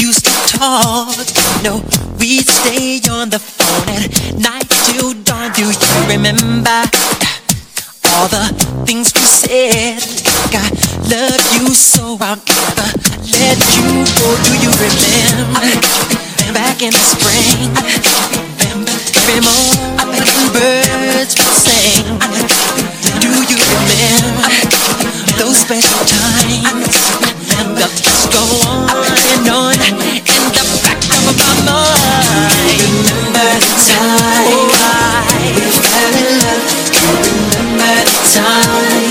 used to talk. No, we'd stay on the phone at night till dawn. Do you remember all the things we said? Like I love you so I'll never let you go. Do you remember back in the spring? Every morning birds would sing. Do you remember those special times? and the back of my mind. Remember the oh, fell in love. Remember the time.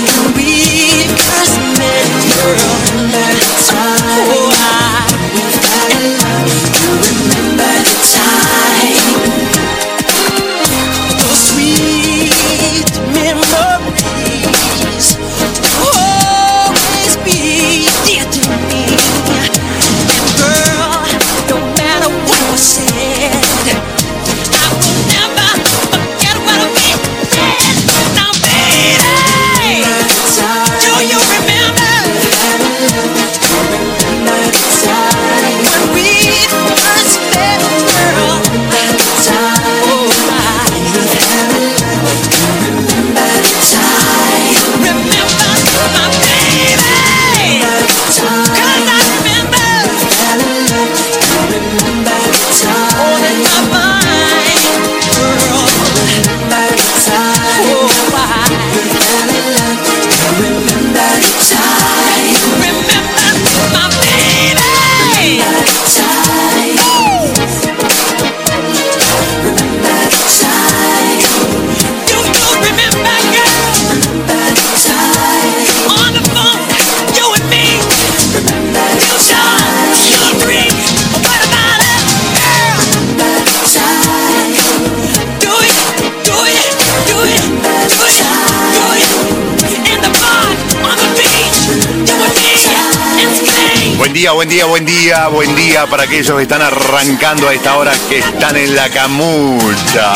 Buen día, buen día, buen día, buen día para aquellos que están arrancando a esta hora que están en la camucha.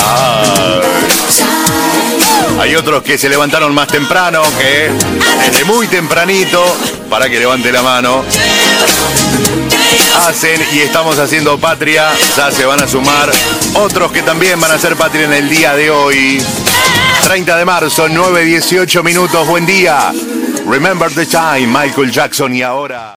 Hay otros que se levantaron más temprano, que desde muy tempranito, para que levante la mano, hacen y estamos haciendo patria, ya se van a sumar otros que también van a hacer patria en el día de hoy. 30 de marzo, 9.18 minutos, buen día. Remember the time, Michael Jackson y ahora...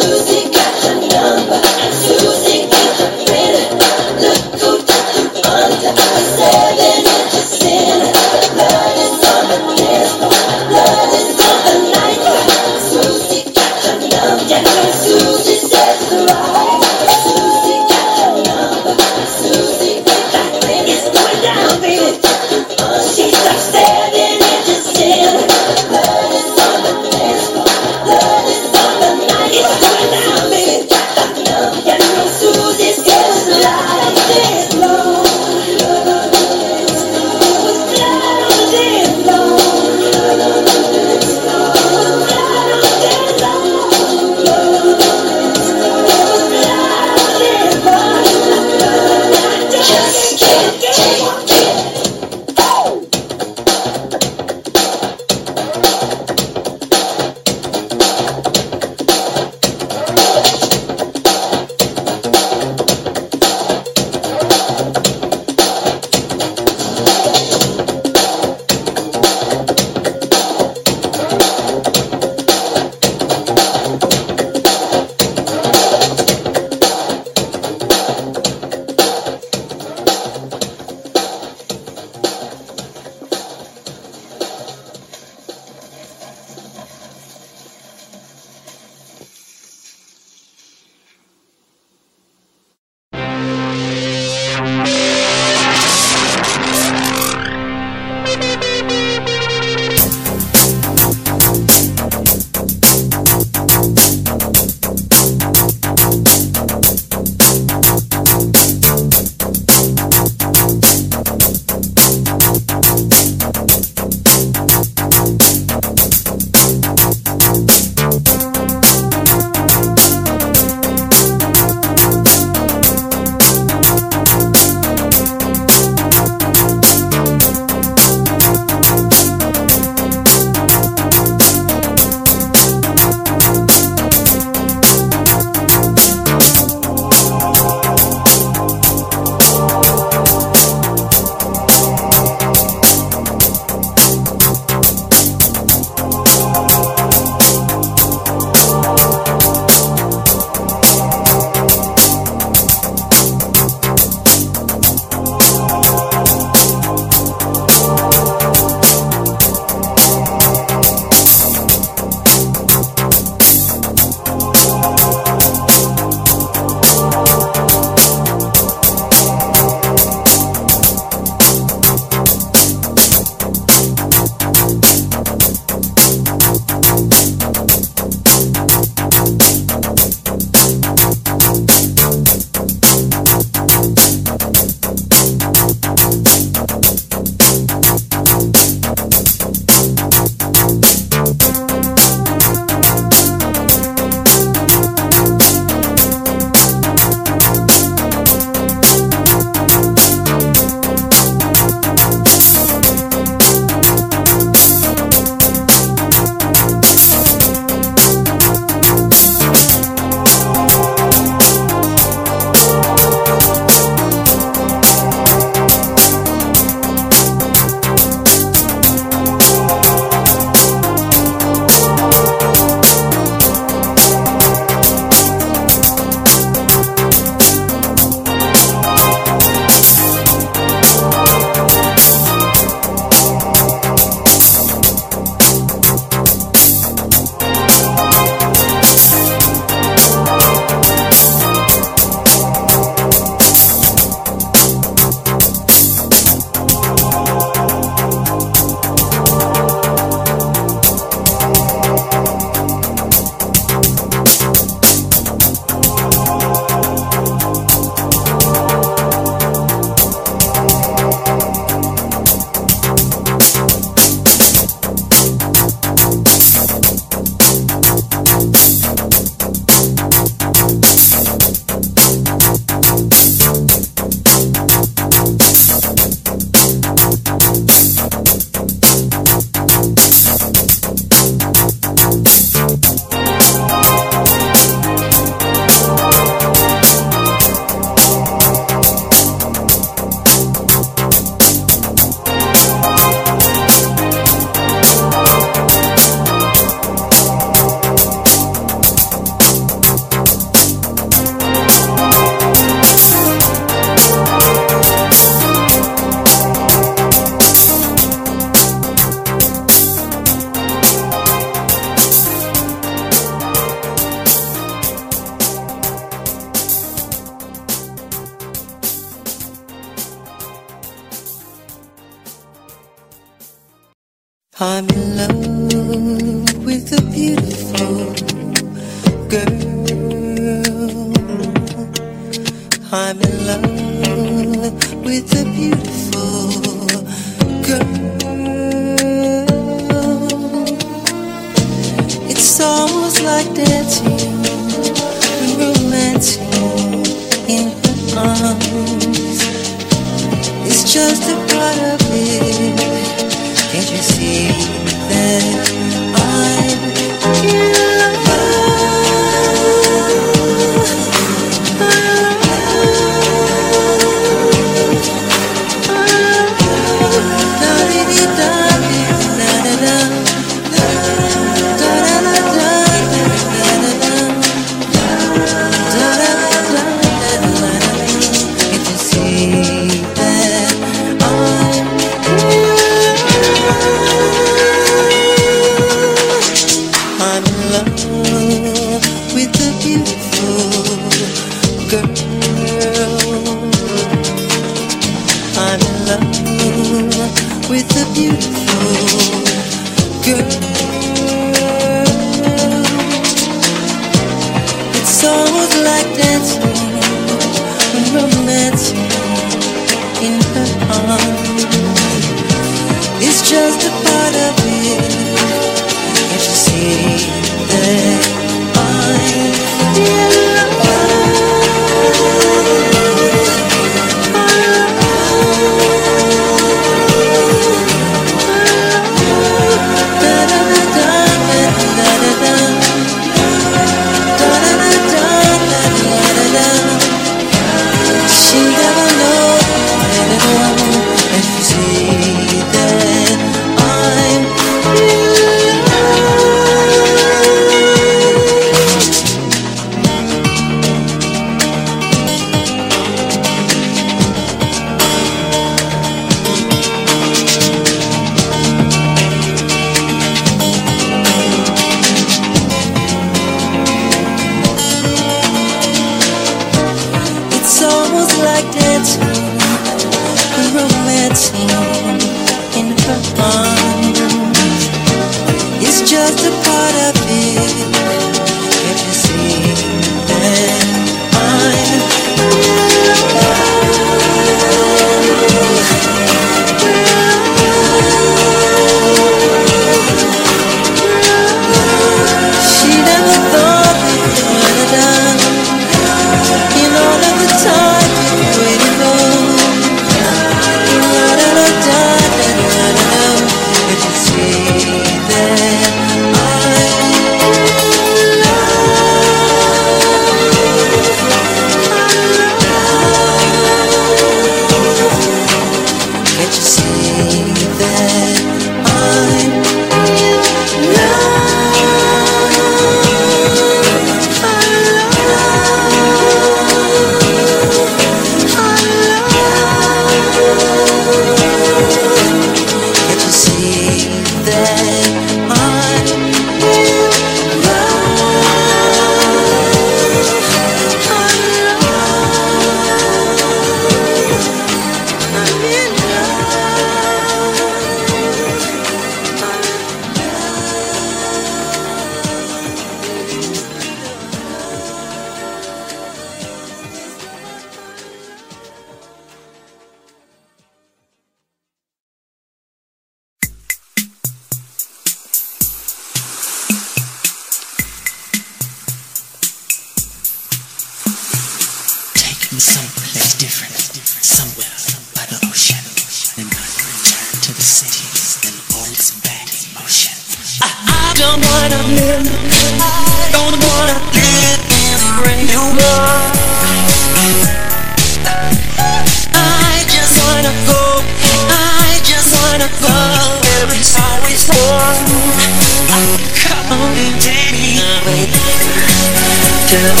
to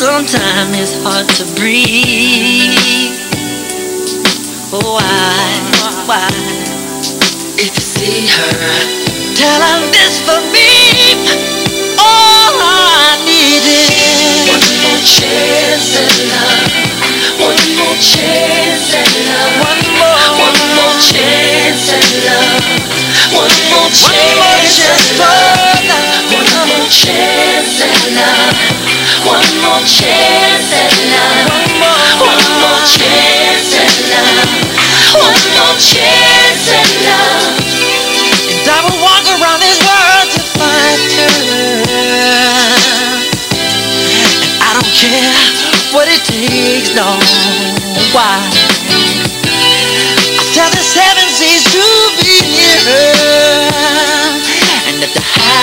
sometimes it's hard to breathe. Why, why? If you see her, tell her this for me. All I need is one more chance at love. One more chance at love. One more, one more chance at love. One more chance at love. More chance at love. One more chance at love. One more chance at love. One more chance at love. And I will walk around this world to find her. And I don't care what it takes. Why? I tell the seven seas to be near her.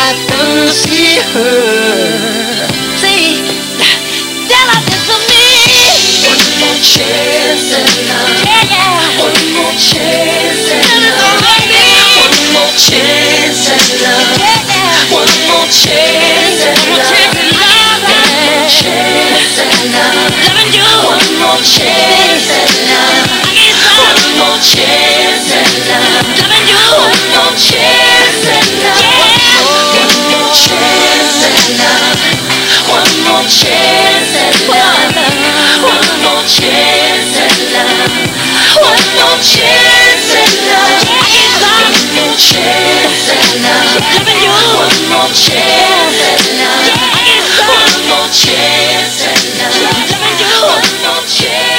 And the heavens see her, see, tell her this me. One more chance at love. One more chance. One more chance. One more chance. One more chance. Loving you. One more chance at love. One more chance. One more chance. Chance at love. One more chance at love. One more chance at love. One more chance at love. One more chance at love. One more chance at love. One more chance at love. One more chance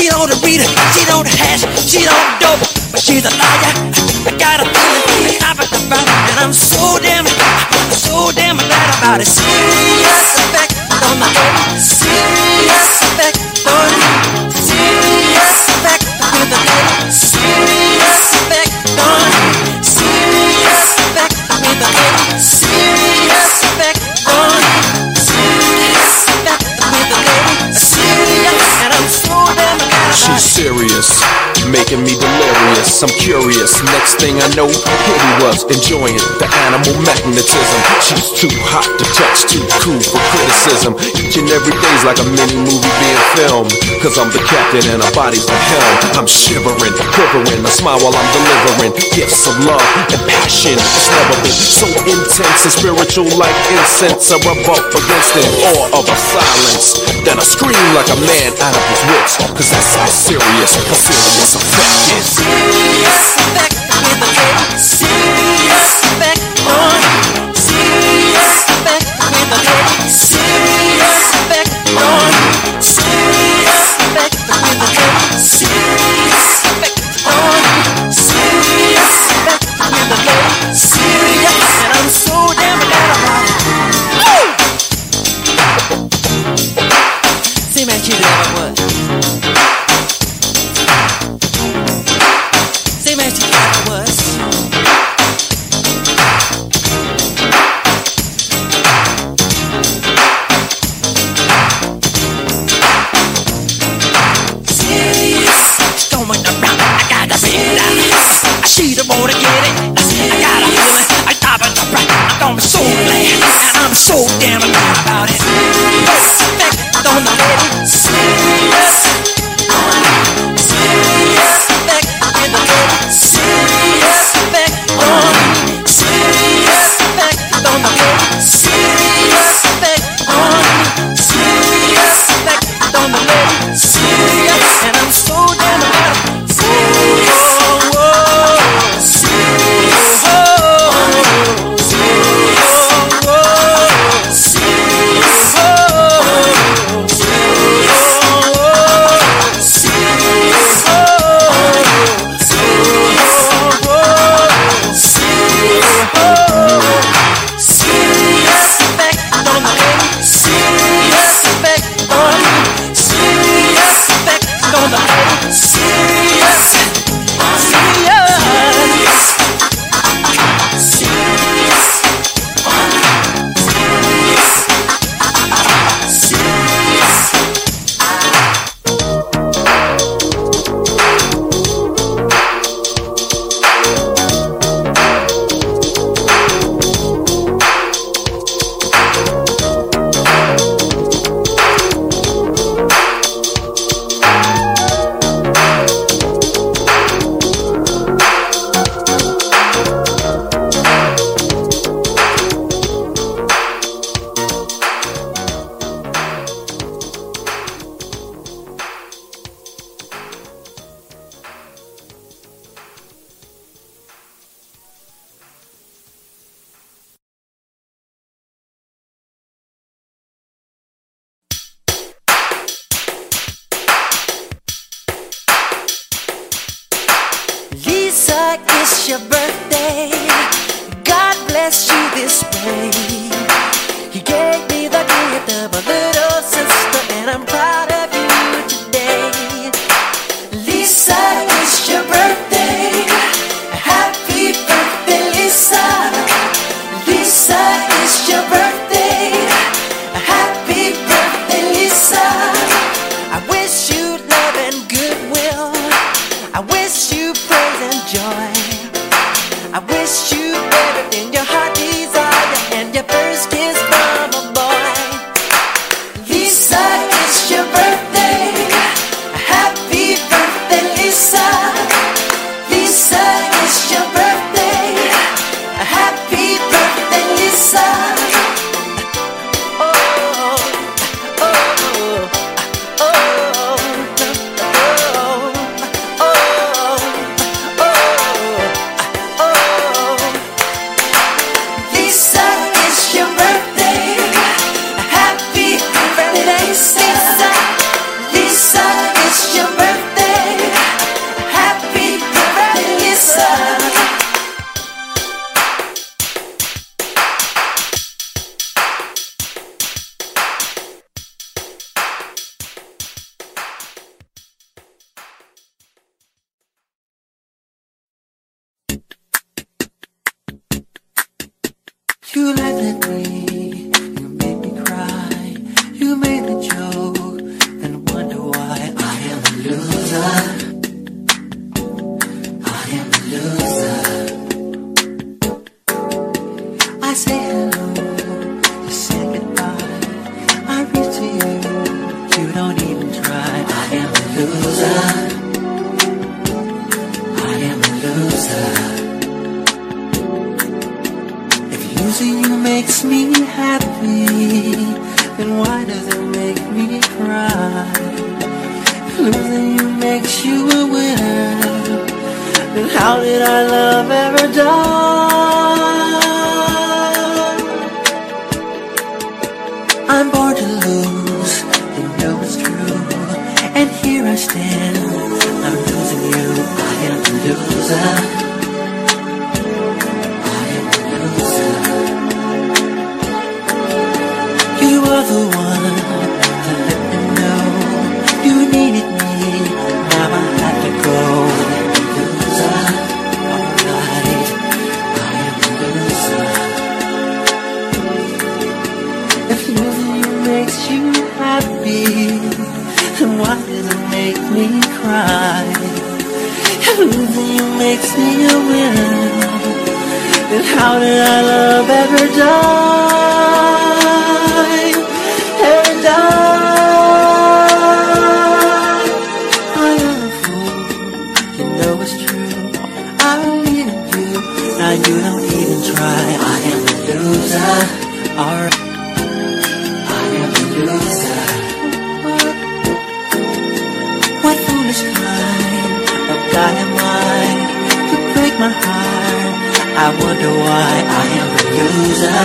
she don't read she don't hash, she don't dope, but she's a liar. I got a feeling but the front, and I'm so damn, so damn glad about it. I'm curious. Next thing I know, here he was enjoying the animal magnetism. She's too hot to touch, too cool for criticism. Each and every day's like a mini movie being filmed. Cause I'm the captain and her body's the helm. I'm shivering, quivering, I smile while I'm delivering gifts of love and passion. It's never been so intense and spiritual like incense. I up against an awe of a silence. Then I scream like a man out of his wits. Cause that's how serious, how serious effect is. Serious effect with head. Serious effect on it's your You at me, you made me cry, you made a joke, Foolish kind of guy am I to break my heart? I wonder why I am a loser.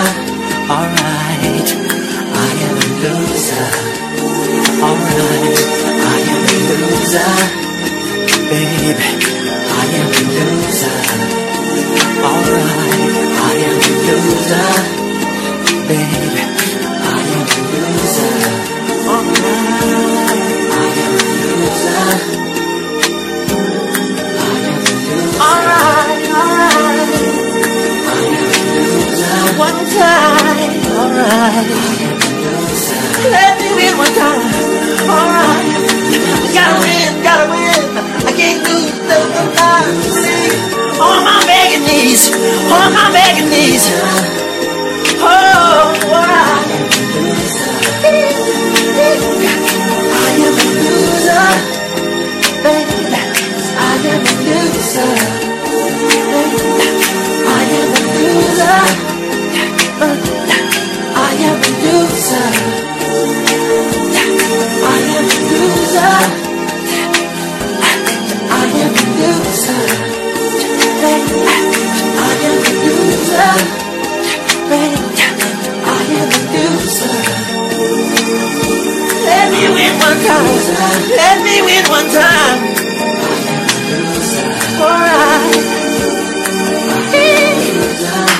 Alright, I am a loser. Alright, I am a loser. Babe, I am a loser. Alright, I am a loser. One time, alright. Let me win one time, alright. Gotta win, gotta win. I can't lose more time. On my begging knees, on my begging knees. Oh, alright. I am a loser, baby. I am a loser, baby. I am a loser, I am a loser. I am loser. I am a loser. I am loser. Let me win one time. Let me win one time. I am loser.